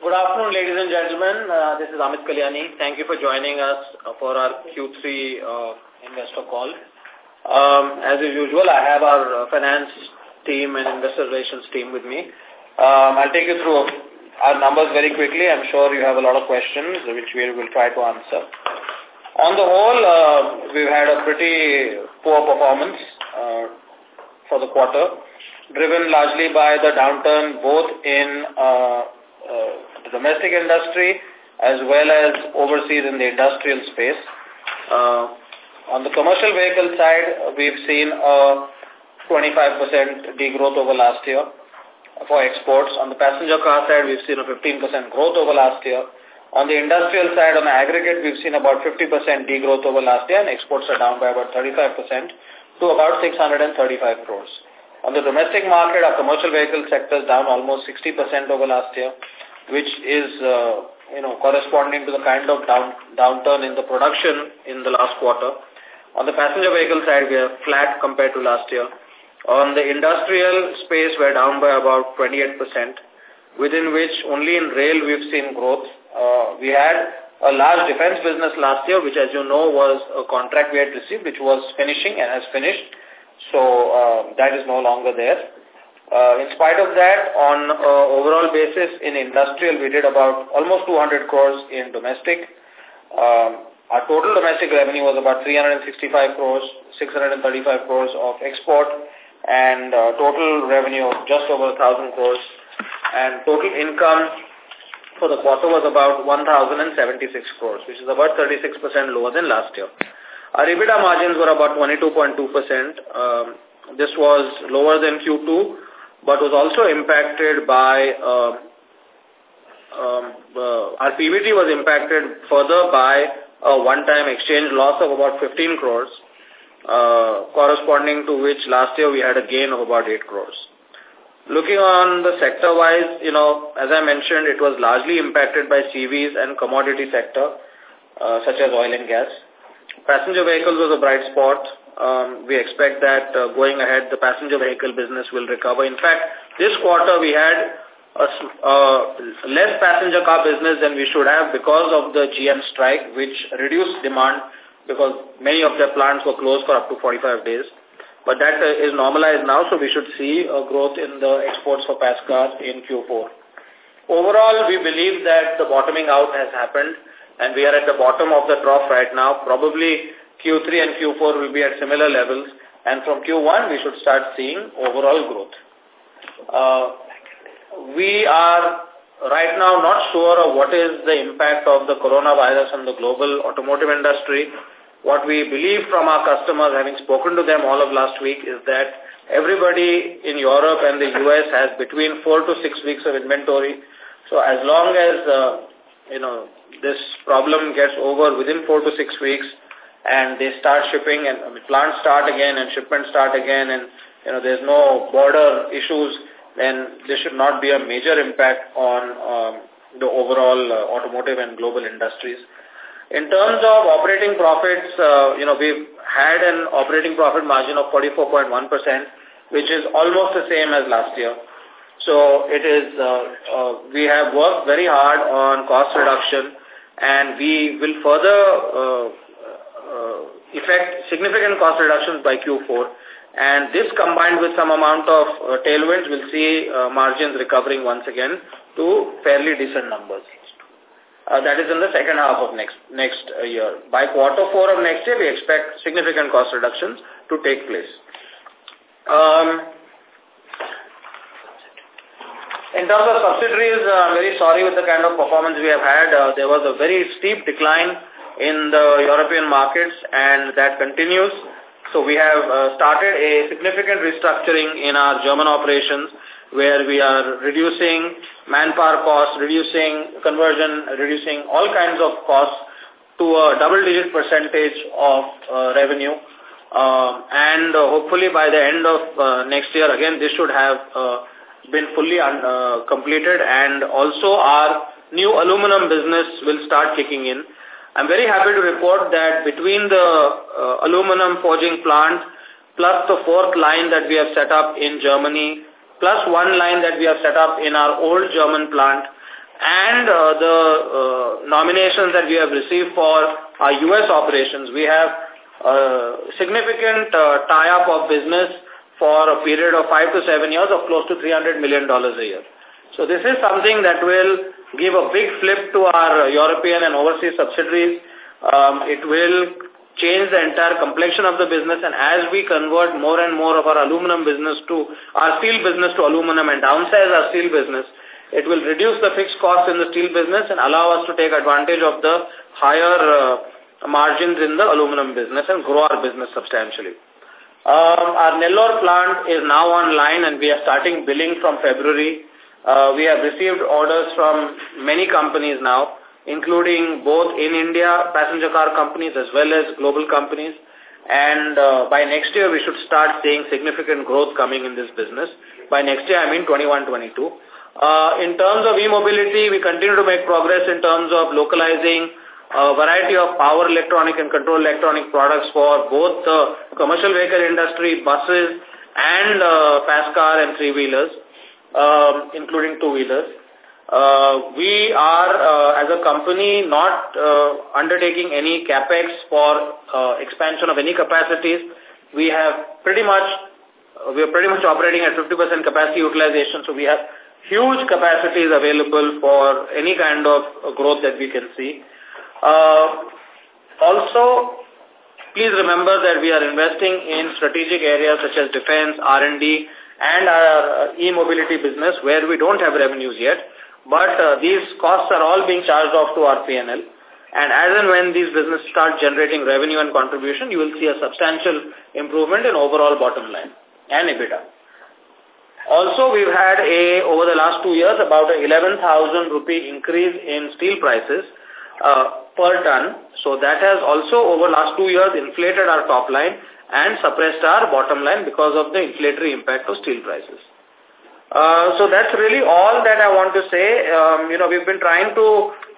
Good afternoon, ladies and gentlemen. Uh, this is Amit Kalyani. Thank you for joining us for our Q3 uh, investor call. Um, as usual, I have our uh, finance team and investor relations team with me. Um, I'll take you through our numbers very quickly. I'm sure you have a lot of questions, which we will try to answer. On the whole, uh, we've had a pretty poor performance uh, for the quarter, driven largely by the downturn both in uh, uh, domestic industry as well as overseas in the industrial space. Uh, on the commercial vehicle side, we've seen a 25% degrowth over last year for exports. On the passenger car side, we've seen a 15% growth over last year. On the industrial side, on the aggregate, we've seen about 50% degrowth over last year, and exports are down by about 35% to about 635 crores. On the domestic market, our commercial vehicle sector is down almost 60% over last year, which is, uh, you know, corresponding to the kind of down, downturn in the production in the last quarter. On the passenger vehicle side, we are flat compared to last year. On the industrial space, we're down by about 28%, within which only in rail we've seen growth. Uh, we had a large defense business last year, which as you know was a contract we had received, which was finishing and has finished. So uh, that is no longer there. Uh, in spite of that, on uh, overall basis in industrial, we did about almost 200 crores in domestic. Um, our total domestic revenue was about 365 crores, 635 crores of export, and uh, total revenue of just over 1,000 crores. And total income for the quarter was about 1,076 crores, which is about 36% lower than last year. Our EBITDA margins were about 22.2%. Um, this was lower than Q2, but was also impacted by, uh, um, uh, our PBT was impacted further by a one-time exchange loss of about 15 crores, uh, corresponding to which last year we had a gain of about 8 crores. Looking on the sector-wise, you know, as I mentioned, it was largely impacted by CVs and commodity sector, uh, such as oil and gas. Passenger vehicles was a bright spot. Um, we expect that uh, going ahead, the passenger vehicle business will recover. In fact, this quarter we had a, uh, less passenger car business than we should have because of the GM strike, which reduced demand because many of their plants were closed for up to 45 days. But that uh, is normalized now, so we should see a growth in the exports for pass cars in Q4. Overall, we believe that the bottoming out has happened and we are at the bottom of the trough right now. Probably Q3 and Q4 will be at similar levels, and from Q1 we should start seeing overall growth. Uh, we are right now not sure of what is the impact of the coronavirus on the global automotive industry. What we believe from our customers, having spoken to them all of last week, is that everybody in Europe and the US has between four to six weeks of inventory. So as long as, uh, you know, this problem gets over within four to six weeks and they start shipping and I mean, plants start again and shipments start again and you know there's no border issues, then there should not be a major impact on um, the overall uh, automotive and global industries. In terms of operating profits, uh, you know, we've had an operating profit margin of 44.1%, which is almost the same as last year. So it is, uh, uh, we have worked very hard on cost reduction and we will further uh, effect significant cost reductions by Q4. And this combined with some amount of uh, tailwinds will see uh, margins recovering once again to fairly decent numbers. Uh, that is in the second half of next next uh, year. By quarter four of next year, we expect significant cost reductions to take place. Um, in terms of subsidiaries, uh, I'm very sorry with the kind of performance we have had. Uh, there was a very steep decline in the European markets and that continues. So we have uh, started a significant restructuring in our German operations where we are reducing manpower costs, reducing conversion, reducing all kinds of costs to a double-digit percentage of uh, revenue. Uh, and uh, hopefully by the end of uh, next year, again, this should have uh, been fully uh, completed and also our new aluminum business will start kicking in. I'm very happy to report that between the uh, aluminum forging plant plus the fourth line that we have set up in Germany plus one line that we have set up in our old German plant and uh, the uh, nominations that we have received for our U.S. operations, we have uh, significant uh, tie-up of business for a period of five to seven years of close to $300 million a year. So this is something that will give a big flip to our European and overseas subsidiaries. Um, it will change the entire complexion of the business and as we convert more and more of our aluminum business to our steel business to aluminum and downsize our steel business, it will reduce the fixed costs in the steel business and allow us to take advantage of the higher uh, margins in the aluminum business and grow our business substantially. Um, our Nellore plant is now online and we are starting billing from February. Uh, we have received orders from many companies now including both in India passenger car companies as well as global companies. And uh, by next year, we should start seeing significant growth coming in this business. By next year, I mean 21-22. Uh, in terms of e-mobility, we continue to make progress in terms of localizing a variety of power electronic and control electronic products for both the commercial vehicle industry, buses, and uh, pass car and three-wheelers, um, including two-wheelers. Uh, we are, uh, as a company, not uh, undertaking any capex for uh, expansion of any capacities. We have pretty much, uh, we are pretty much operating at 50% capacity utilization, so we have huge capacities available for any kind of uh, growth that we can see. Uh, also, please remember that we are investing in strategic areas such as defense, R&D, and our uh, e-mobility business where we don't have revenues yet. But uh, these costs are all being charged off to our P&L. And as and when these businesses start generating revenue and contribution, you will see a substantial improvement in overall bottom line and EBITDA. Also, we've had a, over the last two years, about a 11,000 rupee increase in steel prices uh, per ton. So that has also, over last two years, inflated our top line and suppressed our bottom line because of the inflationary impact of steel prices. Uh, so that's really all that I want to say. Um, you know, we've been trying to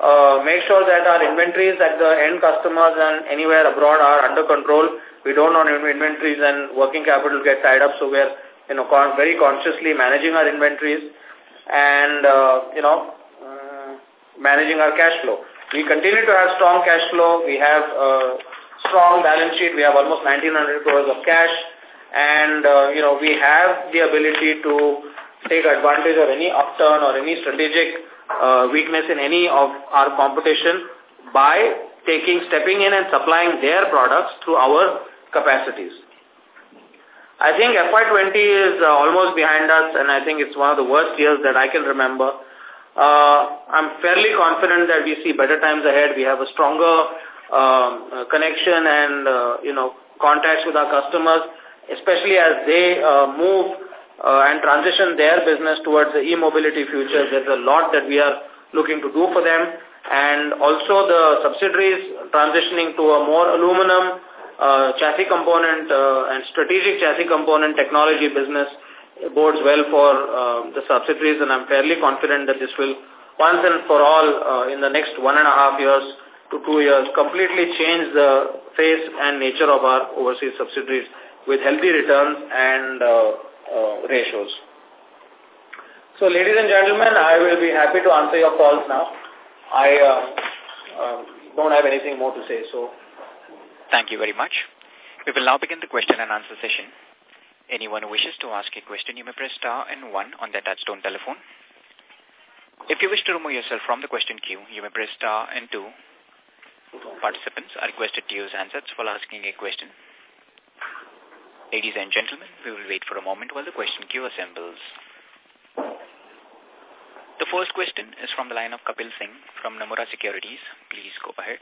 uh, make sure that our inventories at the end customers and anywhere abroad are under control. We don't want inventories and working capital get tied up, so we're you know con very consciously managing our inventories and uh, you know uh, managing our cash flow. We continue to have strong cash flow. We have a strong balance sheet. We have almost 1,900 crores of cash, and uh, you know we have the ability to take advantage of any upturn or any strategic uh, weakness in any of our competition by taking, stepping in and supplying their products through our capacities. I think FY20 is uh, almost behind us and I think it's one of the worst years that I can remember. Uh, I'm fairly confident that we see better times ahead. We have a stronger um, connection and, uh, you know, contacts with our customers, especially as they uh, move uh, and transition their business towards the e-mobility future. There's a lot that we are looking to do for them. And also the subsidiaries transitioning to a more aluminum uh, chassis component uh, and strategic chassis component technology business bodes well for uh, the subsidiaries and I'm fairly confident that this will once and for all uh, in the next one and a half years to two years completely change the face and nature of our overseas subsidiaries with healthy returns and uh, uh, ratios. So, ladies and gentlemen, I will be happy to answer your calls now. I uh, uh, don't have anything more to say. So, Thank you very much. We will now begin the question and answer session. Anyone who wishes to ask a question, you may press star and one on their touchtone telephone. If you wish to remove yourself from the question queue, you may press star and two. Participants are requested to use handsets while asking a question. Ladies and gentlemen, we will wait for a moment while the question queue assembles. The first question is from the line of Kapil Singh from Nomura Securities. Please go ahead.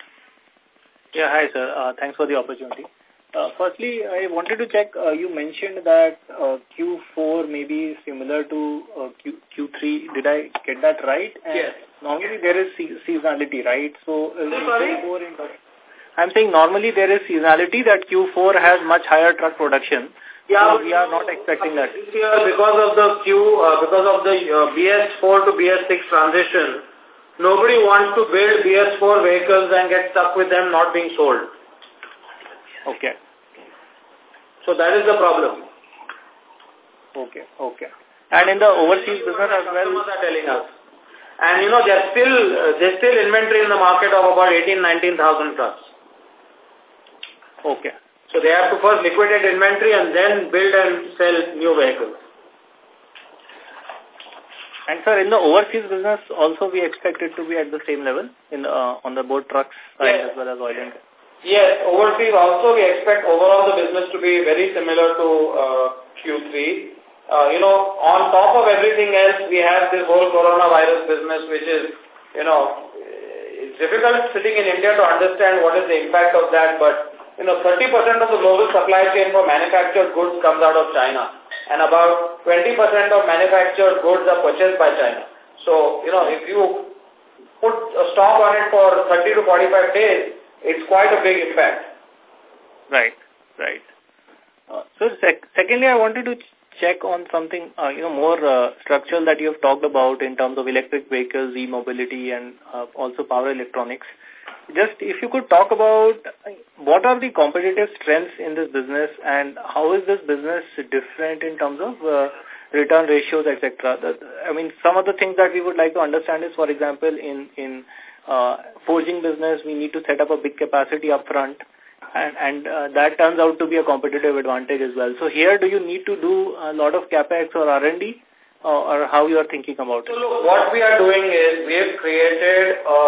Yeah, hi sir. Uh, thanks for the opportunity. Uh, firstly, I wanted to check, uh, you mentioned that uh, Q4 may be similar to uh, Q Q3. Did I get that right? And yes. Normally there is se seasonality, right? So, uh? I'm saying normally there is seasonality that Q4 has much higher truck production. Yeah, so we are not expecting that. This year, because of the Q, uh, because of the uh, BS4 to BS6 transition, nobody wants to build BS4 vehicles and get stuck with them not being sold. Okay. So that is the problem. Okay, okay. And in the overseas business as well? Customers are telling us. And, you know, there's still, uh, there's still inventory in the market of about 18, 19,000 trucks. Okay. So they have to first liquidate inventory and then build and sell new vehicles. And sir, in the overseas business, also we expect it to be at the same level in uh, on the boat trucks side yes. as well as oil and gas. Yes, overseas also we expect overall the business to be very similar to uh, Q3. Uh, you know, on top of everything else, we have this whole coronavirus business, which is, you know, it's difficult sitting in India to understand what is the impact of that, but, you know, 30% of the global supply chain for manufactured goods comes out of China, and about 20% of manufactured goods are purchased by China. So, you know, if you put a stop on it for 30 to 45 days, it's quite a big impact. Right, right. Uh, so, sec secondly, I wanted to check on something, uh, you know, more uh, structural that you have talked about in terms of electric vehicles, e-mobility, and uh, also power electronics. Just if you could talk about what are the competitive strengths in this business and how is this business different in terms of uh, return ratios, etc. I mean, some of the things that we would like to understand is, for example, in in uh, forging business, we need to set up a big capacity upfront and, and uh, that turns out to be a competitive advantage as well. So here, do you need to do a lot of capex or R&D, uh, or how you are thinking about it? So look, what we are doing is we have created a,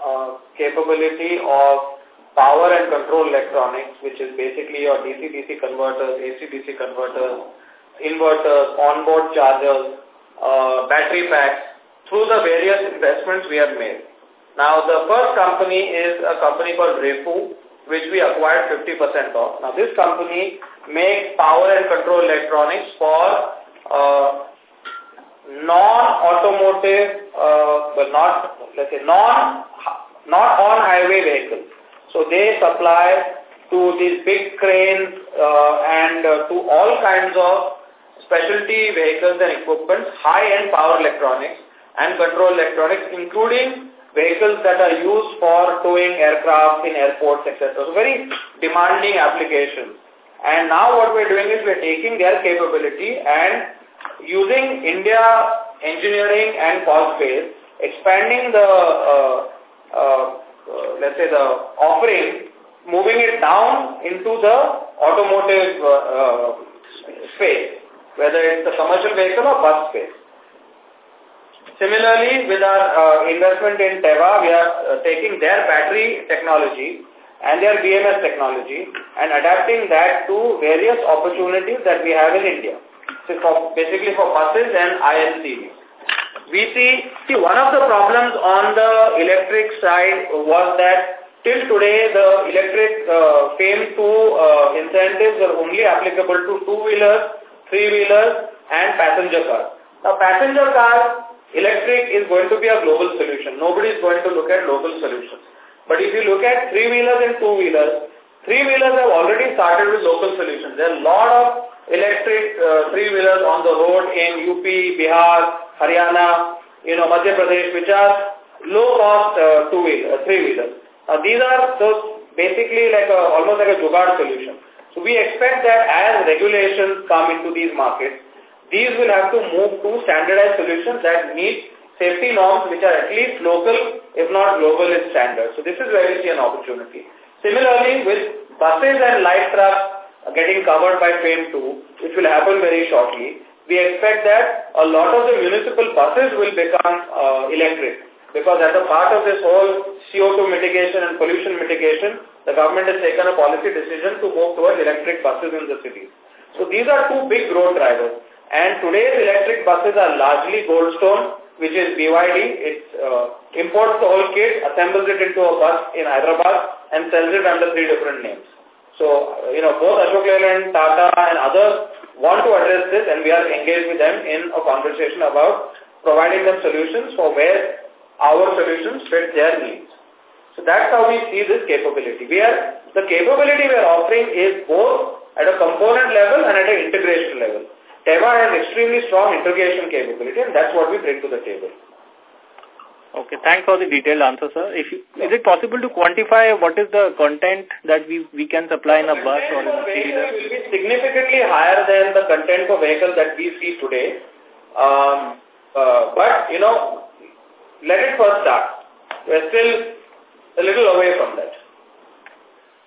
a capability of power and control electronics, which is basically your DC-DC converters, AC-DC converters, inverters, onboard chargers, uh, battery packs, through the various investments we have made. Now, the first company is a company called Refu, which we acquired 50% of. Now, this company makes power and control electronics for uh, non-automotive, uh, but not, let's say, non, not on-highway vehicles. So they supply to these big cranes uh, and uh, to all kinds of specialty vehicles and equipment, high-end power electronics and control electronics, including vehicles that are used for towing aircraft in airports, etc. So very demanding applications. And now what we're doing is we're taking their capability and using India engineering and cost base, expanding the, uh, uh, let's say the offering, moving it down into the automotive uh, space, whether it's the commercial vehicle or bus space. Similarly, with our uh, investment in Tevva, we are uh, taking their battery technology and their BMS technology and adapting that to various opportunities that we have in India. So for, basically for buses and ILCVs. We see, see one of the problems on the electric side was that till today the electric uh, FAME 2 uh, incentives are only applicable to two-wheelers, three-wheelers and passenger cars. Now passenger cars Electric is going to be a global solution. Nobody is going to look at local solutions. But if you look at three-wheelers and two-wheelers, three-wheelers have already started with local solutions. There are a lot of electric uh, three-wheelers on the road in UP, Bihar, Haryana, you know, Madhya Pradesh, which are low-cost uh, two-wheelers, uh, three-wheelers. Now, these are those basically like a, almost like a jugaad solution. So we expect that as regulations come into these markets, these will have to move to standardized solutions that meet safety norms which are at least local, if not global in standard. So this is where we see an opportunity. Similarly, with buses and light trucks getting covered by FAME 2, which will happen very shortly, we expect that a lot of the municipal buses will become uh, electric. Because as a part of this whole CO2 mitigation and pollution mitigation, the government has taken a policy decision to move towards electric buses in the cities. So these are two big growth drivers. And today's electric buses are largely Goldstone, which is BYD. It uh, imports the whole kit, assembles it into a bus in Hyderabad and sells it under three different names. So, uh, you know, both Ashok Leyland, Tata and others want to address this and we are engaged with them in a conversation about providing them solutions for where our solutions fit their needs. So that's how we see this capability. We are, the capability we are offering is both at a component level and at an integration level. Tevva has extremely strong integration capability and that's what we bring to the table. Okay, thanks for the detailed answer, sir. If you, Is it possible to quantify what is the content that we, we can supply in a bus or in a vehicle will be significantly higher than the content for vehicle that we see today. Um, uh, but, you know, let it first start. We're still a little away from that.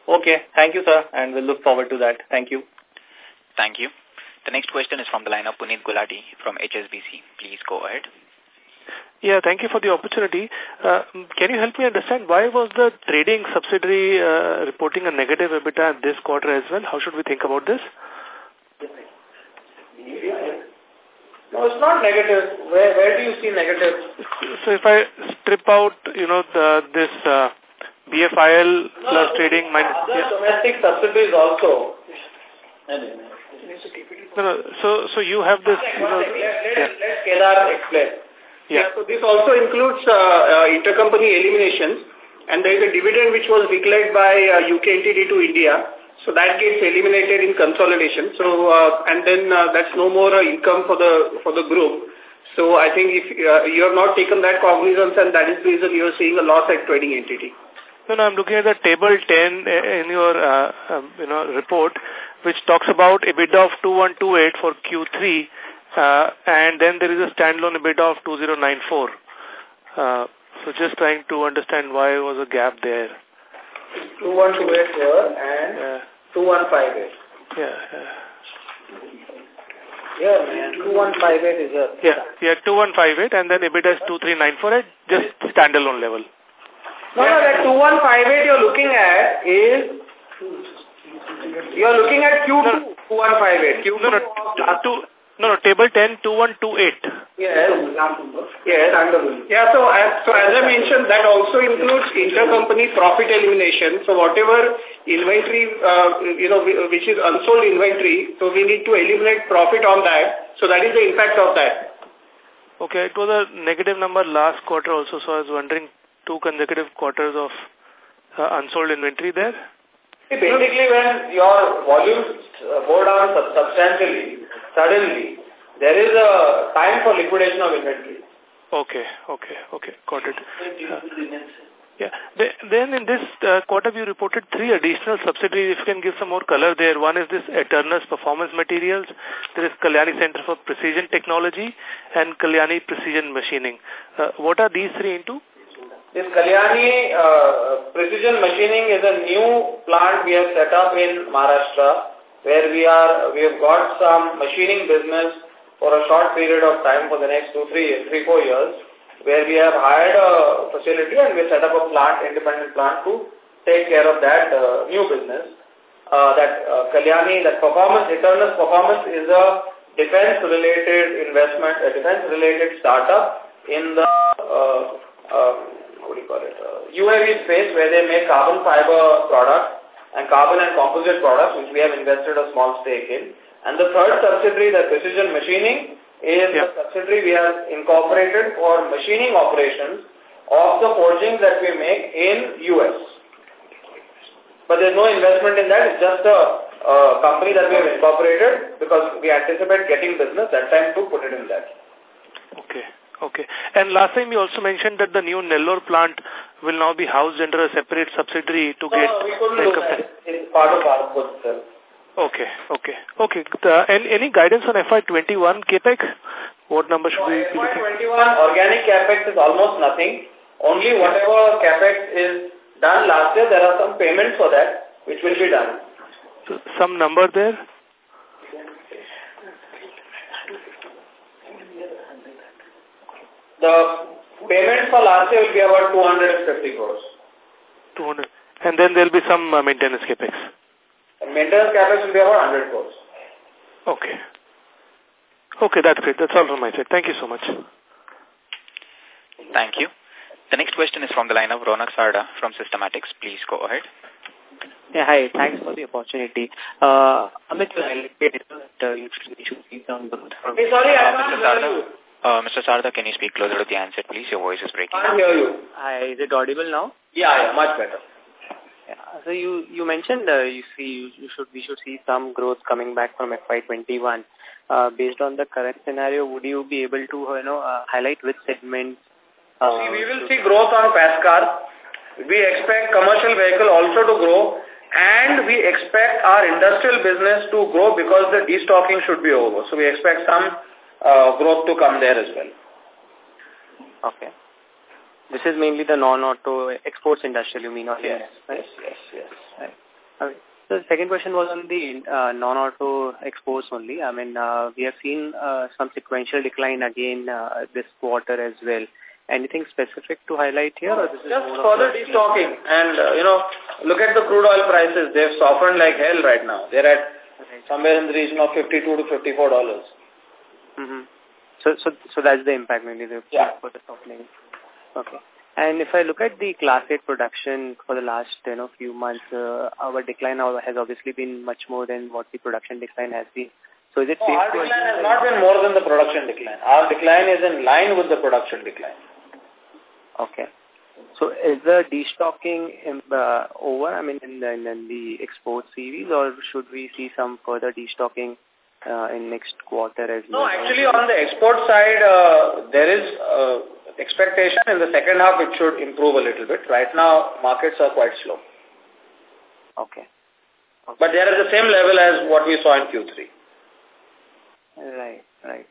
Okay. Thank you, sir, and we'll look forward to that. Thank you. Thank you. The next question is from the line of Puneet Gulati from HSBC. Please go ahead. Yeah, thank you for the opportunity. Uh, can you help me understand why was the trading subsidiary uh, reporting a negative EBITDA this quarter as well? How should we think about this? No, it's not negative. Where where do you see negative? So if I strip out, you know, the this uh, BFIL plus trading minus... Other yeah. domestic subsidiaries also. No, no, so, so you have this... You know, let, let, yeah. let Kedar explain. Yeah. yeah. so this also includes uh, uh, intercompany eliminations and there is a dividend which was declared by uh, UK entity to India. So that gets eliminated in consolidation. So uh, and then uh, that's no more uh, income for the for the group. So I think if uh, you have not taken that cognizance and that is the reason you are seeing a loss at trading entity. No, no, I'm looking at the table 10 in your uh, um, you know report, which talks about EBITDA of 2128 for Q3, uh, and then there is a standalone EBITDA of 2094. Uh, so just trying to understand why was a gap there. 2128 here and yeah. 2158. Yeah, yeah. Yeah, 2158 is here. Yeah, yeah, 2158 and then EBITDA is 2394 at just standalone level. No, no, that 2158 you're looking at is, you're looking at Q2 no, 2158. Q2 no, no, two, no, no, table 10, 2128. Yes. Yes. Yeah, so as, so as I mentioned, that also includes intercompany profit elimination. So whatever inventory, uh, you know, which is unsold inventory, so we need to eliminate profit on that. So that is the impact of that. Okay, it was a negative number last quarter also, so I was wondering two consecutive quarters of uh, unsold inventory there? Basically, when your volumes uh, go down substantially, suddenly, there is a time for liquidation of inventory. Okay, okay, okay, got it. Uh, yeah. Then in this uh, quarter, we reported three additional subsidiaries. If you can give some more color there. One is this Eternus Performance Materials. There is Kalyani Center for Precision Technology and Kalyani Precision Machining. Uh, what are these three into? This Kalyani uh, Precision Machining is a new plant we have set up in Maharashtra where we are we have got some machining business for a short period of time for the next two, three, three, four years, where we have hired a facility and we set up a plant, independent plant to take care of that uh, new business. Uh, that uh, Kalyani, that performance, Eternus Performance is a defense-related investment, a defense-related startup in the, uh, uh, what do you call it, uh, UAV space where they make carbon fiber products and carbon and composite products, which we have invested a small stake in. And the third subsidiary, the Precision Machining, is yeah. the subsidiary we have incorporated for machining operations of the forgings that we make in US. But there's no investment in that. It's just a, a company that we have incorporated because we anticipate getting business that time to put it in that. Okay. And last time you also mentioned that the new Nellore plant will now be housed under a separate subsidiary to no, get... No, we couldn't do that. It's part of our itself. Okay, okay, okay. And any guidance on FY21 capex? What number should no, we be FY21 organic capex is almost nothing. Only whatever capex is done last year, there are some payments for that, which will be done. So, some number there? The payment for last year will be about 250 crores. 200. And then there will be some uh, maintenance capex. maintenance capex will be about 100 crores. Okay. Okay, that's great. That's all from my side. Thank you so much. Thank you. The next question is from the line of Ronak Sarda from Systematix. Please go ahead. Yeah, hi. Thanks for the opportunity. Uh, Amit, you should be some... Hey, sorry, I can't hear you. Uh, Mr. Sarda, can you speak closer to the answer, please? Your voice is breaking. I hear you. Hi, is it audible now? Yeah, yeah, much better. Yeah, so you you mentioned uh, you see you, you should we should see some growth coming back from FY21. Uh, based on the current scenario, would you be able to you know uh, highlight which segments? Uh, see, we will see growth on fast car. We expect commercial vehicle also to grow, and we expect our industrial business to grow because the destocking should be over. So we expect some uh, growth to come there as well. Okay. This is mainly the non-auto exports industrial, you mean? Yes, right? yes, yes, yes. Right. Okay. So the second question was on the uh, non-auto exports only. I mean, uh, we have seen uh, some sequential decline again uh, this quarter as well. Anything specific to highlight here? No, or this just further destocking. And, uh, you know, look at the crude oil prices. They've softened like hell right now. They're at somewhere in the region of 52 to $54. Mm -hmm. So, so, so that's the impact mainly the yeah. for the softening. Okay. And if I look at the Class 8 production for the last you know few months, uh, our decline has obviously been much more than what the production decline has been. So is it no, our decline has not been more than the production decline. Our decline is in line with the production decline. Okay. So is the destocking in, uh, over, I mean, in the, in the export series, or should we see some further destocking uh, in next quarter as well? No, actually on the export side, uh, there is uh, expectation in the second half it should improve a little bit. Right now, markets are quite slow. Okay. okay. But they are at the same level as what we saw in Q3. Right, right.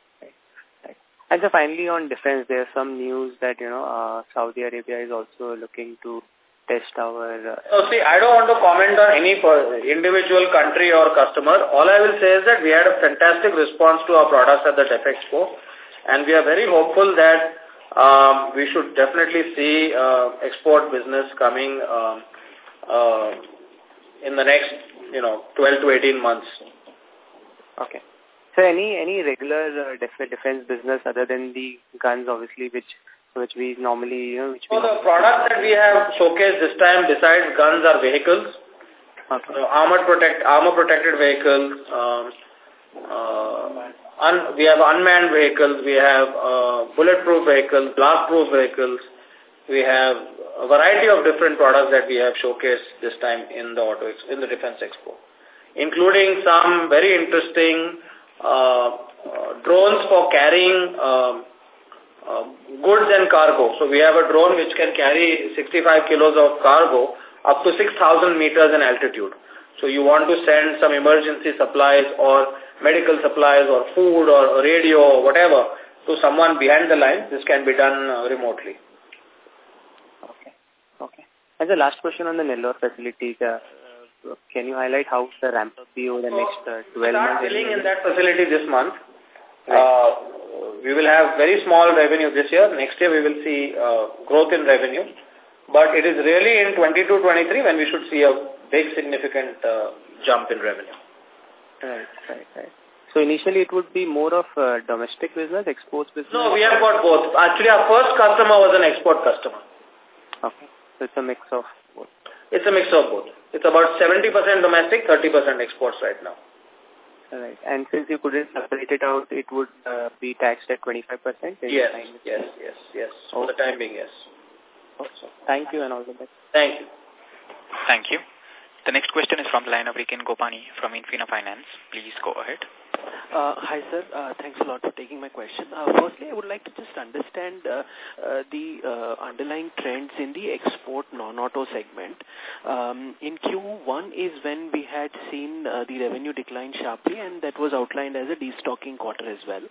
And so finally on defense, there's some news that, you know, uh, Saudi Arabia is also looking to test our... Uh, so see, I don't want to comment on any individual country or customer. All I will say is that we had a fantastic response to our products at the Def Expo and we are very hopeful that um, we should definitely see uh, export business coming um, uh, in the next, you know, 12 to 18 months. Okay. So any any regular uh, def defense business other than the guns, obviously, which which we normally, you know, which so the products that we have showcased this time besides guns are vehicles, okay. so armored protect armor protected vehicles. Um, uh, un, we have unmanned vehicles, we have uh, bulletproof vehicles, blast-proof vehicles. We have a variety of different products that we have showcased this time in the auto in the Defense Expo, including some very interesting uh, uh, drones for carrying um, uh, goods and cargo. So we have a drone which can carry 65 kilos of cargo up to 6,000 meters in altitude. So you want to send some emergency supplies or medical supplies or food or radio or whatever to someone behind the line. this can be done uh, remotely. Okay. Okay. And the last question on the Nellore facility, uh, can you highlight how the ramp up be over the so, next uh, 12 months? Start filling in that facility this month. Right. We will have very small revenue this year. Next year we will see uh, growth in revenue. But it is really in 22-23 when we should see a big significant uh, jump in revenue. Right, right, right. So initially it would be more of uh, domestic business, exports business? No, we have got both. Actually our first customer was an export customer. Okay. So it's a mix of both. It's a mix of both. It's about 70% domestic, 30% exports right now. Right. And since you couldn't separate it out, it would uh, be taxed at 25%? Yes, yes, yes, yes. For the time being, yes. Okay. Thank you and all the best. Thank you. Thank you. The next question is from the line of Rikin Gopani from Infina Finance. Please go ahead. Uh, hi, sir. Uh, thanks a lot for taking my question. Uh, firstly, I would like to just understand uh, uh, the uh, underlying trends in the export non-auto segment. Um, in Q1 is when we had seen uh, the revenue decline sharply, and that was outlined as a destocking quarter as well.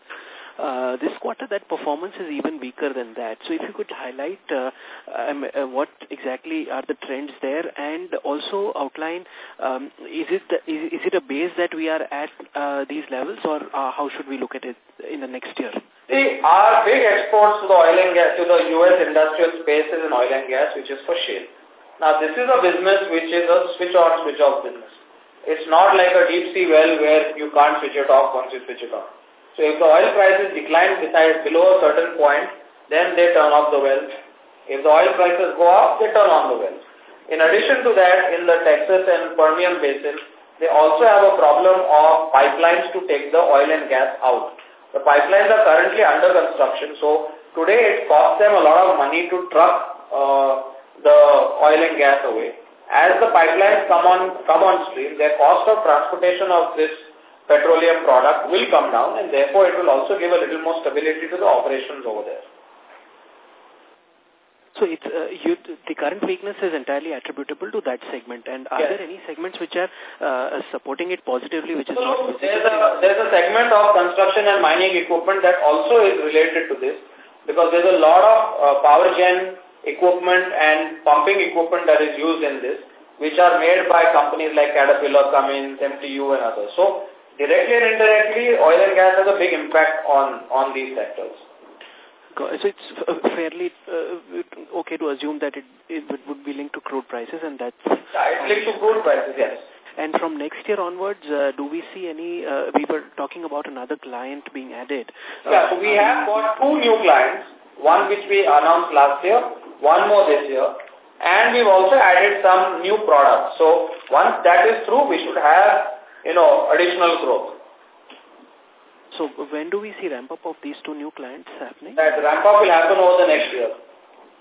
Uh, this quarter, that performance is even weaker than that. So if you could highlight uh, um, uh, what exactly are the trends there and also outline, um, is, it the, is, is, it a base that we are at uh, these levels or uh, how should we look at it in the next year? See, our big exports to the oil and gas, to the U.S. industrial space is in oil and gas, which is for shale. Now, this is a business which is a switch-on, switch-off business. It's not like a deep sea well where you can't switch it off once you switch it on. So if the oil prices decline beside below a certain point, then they turn off the wells. If the oil prices go up, they turn on the wells. In addition to that, in the Texas and Permian Basin, they also have a problem of pipelines to take the oil and gas out. The pipelines are currently under construction, so today it costs them a lot of money to truck uh, the oil and gas away. As the pipelines come on come on stream, their cost of transportation of this petroleum product will come down and therefore it will also give a little more stability to the operations over there. So it's uh, you, the current weakness is entirely attributable to that segment. And are yes. there any segments which are uh, supporting it positively, which is not there's a, there's a segment of construction and mining equipment that also is related to this because there's a lot of uh, power gen equipment and pumping equipment that is used in this, which are made by companies like Caterpillar, Cummins, MTU and others. So directly and indirectly, oil and gas has a big impact on, on these sectors. So it's uh, fairly uh, okay to assume that it, it would be linked to crude prices and that's... Yeah, it's linked to crude prices, yes. And from next year onwards, uh, do we see any, uh, we were talking about another client being added. Uh, yeah, so we have got two new clients, one which we announced last year, one more this year, and we've also added some new products. So once that is through, we should have, you know, additional growth. So when do we see ramp up of these two new clients happening? That ramp up will happen over the next year.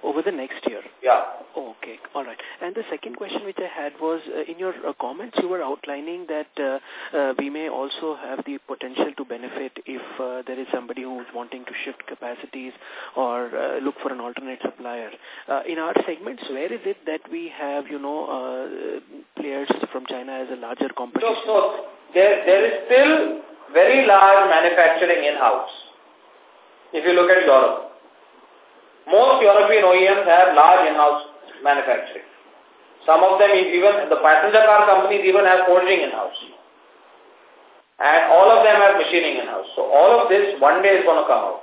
Over the next year? Yeah. Okay, all right. And the second question which I had was, uh, in your uh, comments you were outlining that uh, uh, we may also have the potential to benefit if uh, there is somebody who is wanting to shift capacities or uh, look for an alternate supplier. Uh, in our segments, where is it that we have, you know, uh, players from China as a larger competition? So, so there, there is still very large manufacturing in-house. If you look at Europe, most European OEMs have large in-house manufacturing. Some of them, even the passenger car companies even have forging in-house. And all of them have machining in-house. So all of this one day is going to come out.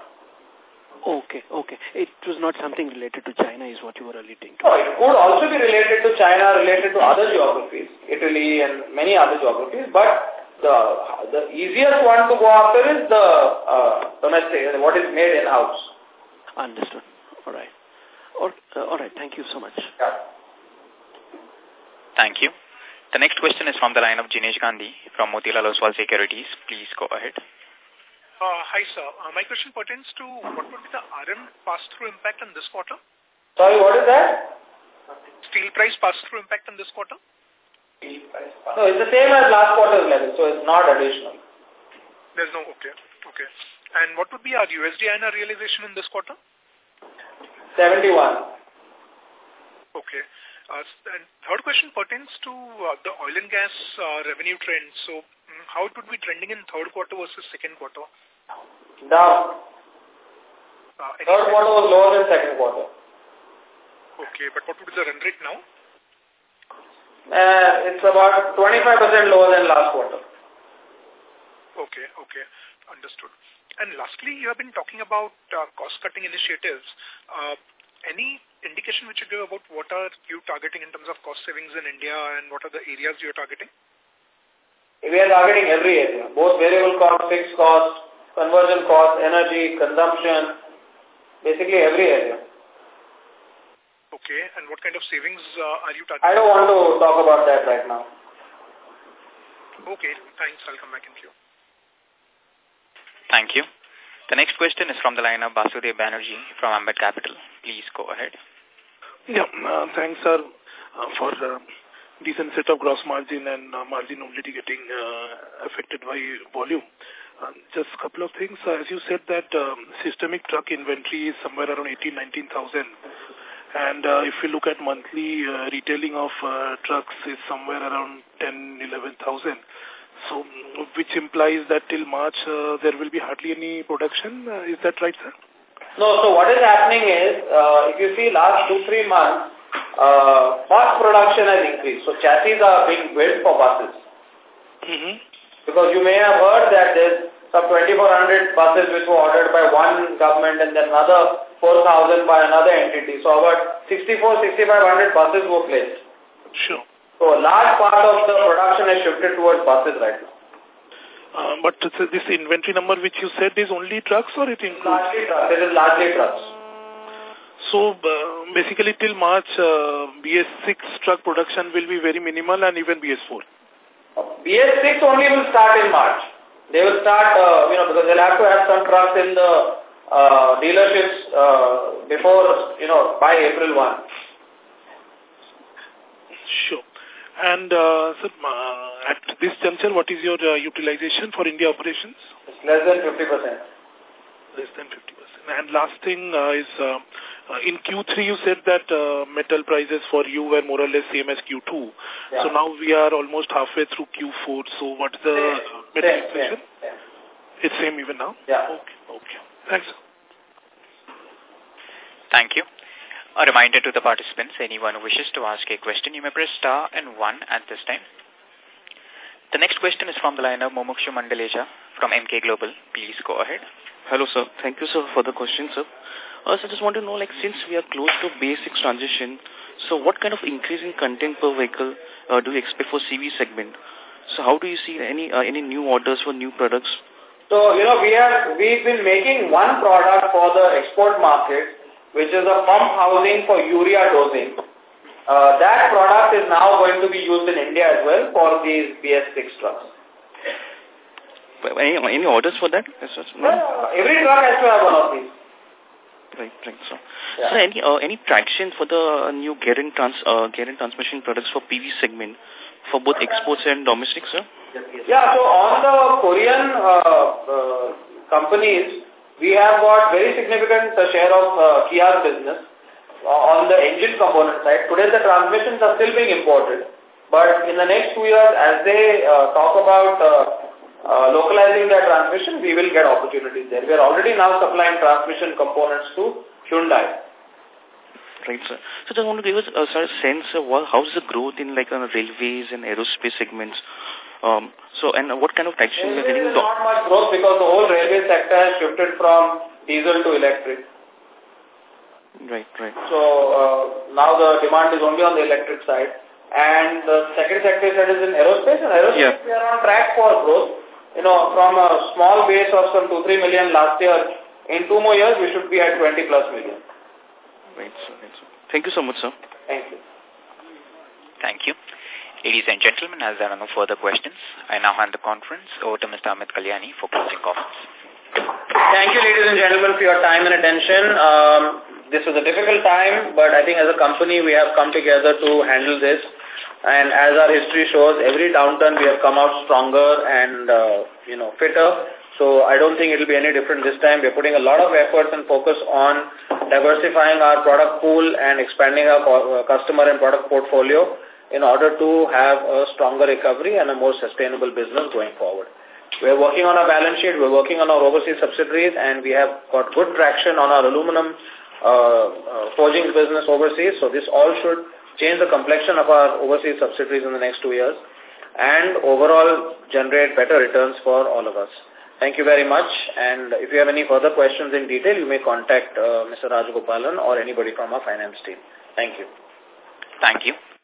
Okay, okay. It was not something related to China is what you were alluding to. No, it could also be related to China, related to other geographies, Italy and many other geographies, but the the easiest one to go after is the uh, domestic, what is made in-house. Understood. All right. All, uh, all right. Thank you so much. Yeah. Thank you. The next question is from the line of Jinesh Gandhi from Motilal Oswal Securities. Please go ahead. Uh, hi, sir. Uh, my question pertains to what would be the RM pass-through impact in this quarter? Sorry, what is that? Steel price pass-through impact in this quarter? No, it's the same as last quarter's level, so it's not additional. There's no, okay, okay. And what would be our USD INR realization in this quarter? 71. Okay. Uh, and third question pertains to uh, the oil and gas uh, revenue trend. So, um, how it would be trending in third quarter versus second quarter? Down. Uh, third quarter was lower than second quarter. Okay, but what would be the run rate now? Uh, it's about 25% lower than last quarter. Okay, okay. Understood. And lastly, you have been talking about uh, cost-cutting initiatives. Uh, any indication which you give about what are you targeting in terms of cost savings in India and what are the areas you're targeting? We are targeting every area, both variable cost, fixed cost, conversion cost, energy, consumption, basically every area. Okay, and what kind of savings uh, are you targeting? I don't want to talk about that right now. Okay, thanks. I'll come back in queue. Thank you. The next question is from the line of Basudev Banerjee from Ambit Capital. Please go ahead. Yeah, uh, thanks, sir, uh, for uh, decent set of gross margin and uh, margin only getting uh, affected by volume. Um, just a couple of things. Uh, as you said that um, systemic truck inventory is somewhere around 18, 19,000. And uh, if you look at monthly uh, retailing of uh, trucks is somewhere around 10, 11,000. So, which implies that till March uh, there will be hardly any production. Uh, is that right, sir? No, so what is happening is, uh, if you see last two, three months, uh, bus production has increased. So chassis are being built for buses. Mm -hmm. Because you may have heard that there's some 2,400 buses which were ordered by one government and then another 4,000 by another entity. So about 64, 6,500 buses were placed. Sure. So a large part of the production has shifted towards buses right now. Uh, but this inventory number which you said is only trucks or it includes? Largely trucks. It is largely trucks. So uh, basically till March, uh, BS6 truck production will be very minimal and even BS4? BS6 only will start in March. They will start, uh, you know, because they'll have to have some trucks in the uh, dealerships uh, before, you know, by April 1. Sure. And, uh, sir, uh, at this juncture, what is your uh, utilization for India operations? It's less than 50%. Less than 50%. And last thing uh, is, uh, uh, in Q3 you said that uh, metal prices for you were more or less same as Q2. Yeah. So now we are almost halfway through Q4. So what's the same, metal same, inflation? same, same. It's same even now? Yeah. Okay, okay. Thanks. Thank you. A reminder to the participants, anyone who wishes to ask a question, you may press star and one at this time. The next question is from the line of Mumukshu Mandlesha from Emkay Global. Please go ahead. Hello, sir. Thank you, sir, for the question, sir. Uh, so I just want to know, like, since we are close to BS6 transition, so what kind of increase in content per vehicle uh, do you expect for CV segment? So how do you see any uh, any new orders for new products? So, you know, we have, we've been making one product for the export market, which is a pump housing for urea dosing. Uh, that product is now going to be used in India as well for these BS6 trucks. Any, any orders for that? No? Uh, every truck has to have one of these. Right, right, so. Yeah. So any uh, any traction for the new gear and, trans, uh, transmission products for PV segment for both exports and domestic, sir? Yeah, so on the Korean uh, uh, companies, we have got very significant uh, share of uh, Kia business uh, on the engine component side. Today the transmissions are still being imported, but in the next two years, as they uh, talk about uh, uh, localizing their transmission, we will get opportunities there. We are already now supplying transmission components to Hyundai. Right, sir. So just want to give us a sense of what, how's the growth in like uh, railways and aerospace segments. Um, so, and what kind of traction we are getting? not much growth because the whole railway sector has shifted from diesel to electric. Right, right. So, uh, now the demand is only on the electric side. And the second sector that is in aerospace. And aerospace, yeah. we are on track for growth you know, from a small base of some 2, 3 million last year, in two more years, we should be at 20 plus million. Right, sir. Right, sir. Thank you so much, sir. Thank you. Ladies and gentlemen, as there are no further questions, I now hand the conference over to Mr. Amit Kalyani for closing comments. Thank you, ladies and gentlemen, for your time and attention. Um, this was a difficult time, but I think as a company, we have come together to handle this. And as our history shows, every downturn we have come out stronger and, uh, you know, fitter. So I don't think it will be any different this time. We're putting a lot of efforts and focus on diversifying our product pool and expanding our uh, customer and product portfolio in order to have a stronger recovery and a more sustainable business going forward. We're working on our balance sheet, we're working on our overseas subsidiaries, and we have got good traction on our aluminum uh, uh, forging business overseas. So this all should change the complexion of our overseas subsidiaries in the next two years and overall generate better returns for all of us. Thank you very much. And if you have any further questions in detail, you may contact uh, Mr. Rajagopalan or anybody from our finance team. Thank you. Thank you.